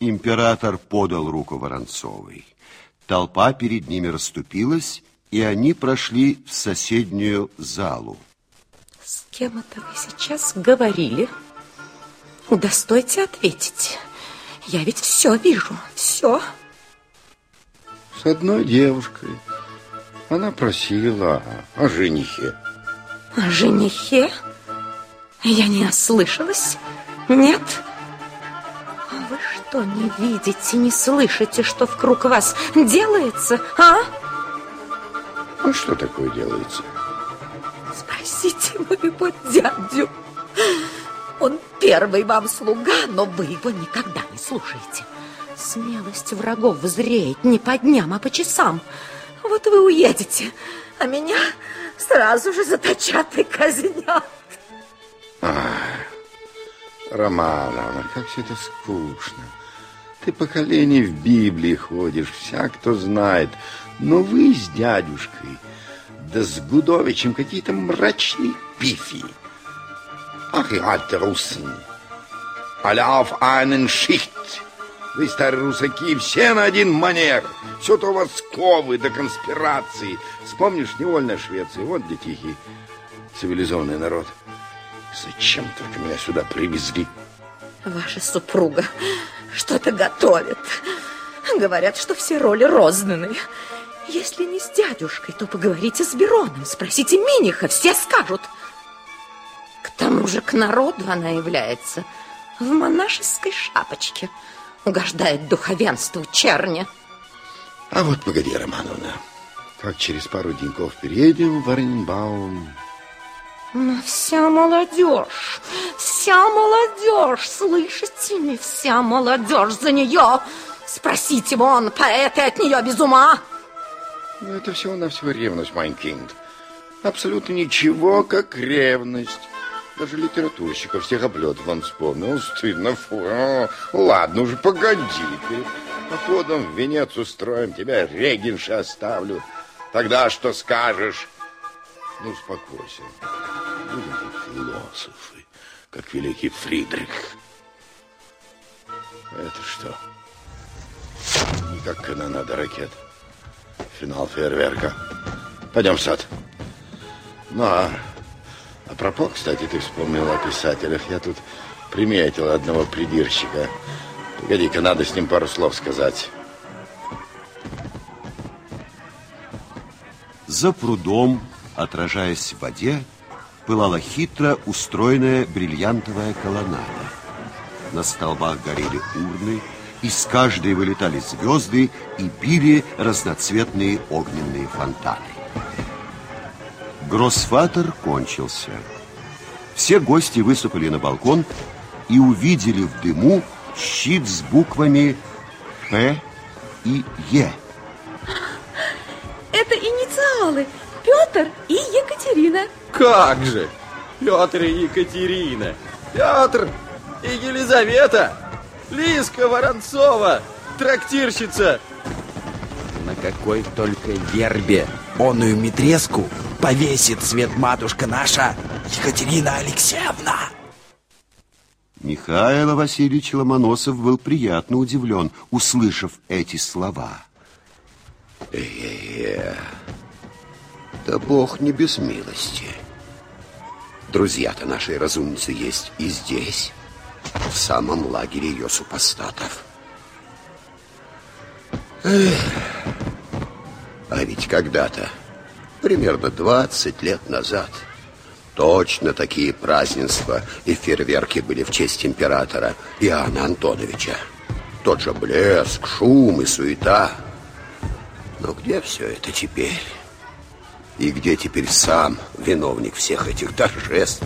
Император подал руку Воронцовой. Толпа перед ними расступилась, и они прошли в соседнюю залу. С кем это вы сейчас говорили? Удостойте ответить. Я ведь все вижу, все. С одной девушкой. Она просила о женихе. О женихе? Я не ослышалась? Нет? Вы что, не видите, не слышите, что вокруг вас делается, а? Ну, что такое делается? Спросите моего дядю. Он первый вам слуга, но вы его никогда не слушаете. Смелость врагов зреет не по дням, а по часам. Вот вы уедете, а меня сразу же заточат и казнят. Ах, Романовна, как все это скучно. Ты поколение в Библии ходишь, всяк кто знает. Но вы с дядюшкой, да с Гудовичем какие-то мрачные пифи. Ах, ihr alte Russen, alle auf einen Schicht. Вы, старые русаки, все на один манер. Все-то у вас сковы до конспирации. Вспомнишь, невольная Швеция, вот где тихий цивилизованный народ. Зачем только меня сюда привезли? Ваша супруга что-то готовит. Говорят, что все роли розданы. Если не с дядюшкой, то поговорите с Бероном, спросите Миниха, все скажут. К тому же к народу она является в монашеской шапочке. Угождает духовенству черни. А вот погоди, Романовна. Как через пару деньков переедем в Оренбаум, но вся молодежь, вся молодежь, слышите ли, вся молодежь за нее. Спросите вон, поэты от нее без ума. Ну, это всего-навсего ревность, Майнкинд. Абсолютно ничего, как ревность. Даже литературщиков всех облетов он вспомнил. Стыдно, фу. О, ладно уже, погоди. Перед походом в Венецию строим, тебя регенши оставлю. Тогда что скажешь? Ну, успокойся. Будем философы, как великий Фридрих. Это что? Не как канонада ракет. Финал фейерверка. Пойдем в сад. Ну, а, а пропos, кстати, ты вспомнил о писателях. Я тут приметил одного придирщика. Погоди-ка, надо с ним пару слов сказать. За прудом, отражаясь в воде, пылала хитро устроенная бриллиантовая колоннада. На столбах горели урны, из каждой вылетали звезды и били разноцветные огненные фонтаны. Гроссфатер кончился. Все гости высыпали на балкон и увидели в дыму щит с буквами «П» и «Е». Это инициалы Петр и Екатерина. Как же! Петр и Екатерина, Петр и Елизавета, Лиска Воронцова, трактирщица. На какой только вербе оную метреску повесит свет матушка наша Екатерина Алексеевна. Михаил Васильевич Ломоносов был приятно удивлен, услышав эти слова. Э-э-э. Да Бог не без милости. Друзья-то нашей разумницы есть и здесь, в самом лагере ее супостатов. Эх. А ведь когда-то, примерно 20 лет назад, точно такие празднества и фейерверки были в честь императора Иоанна Антоновича. Тот же блеск, шум и суета. Но где все это теперь? И где теперь сам виновник всех этих торжеств?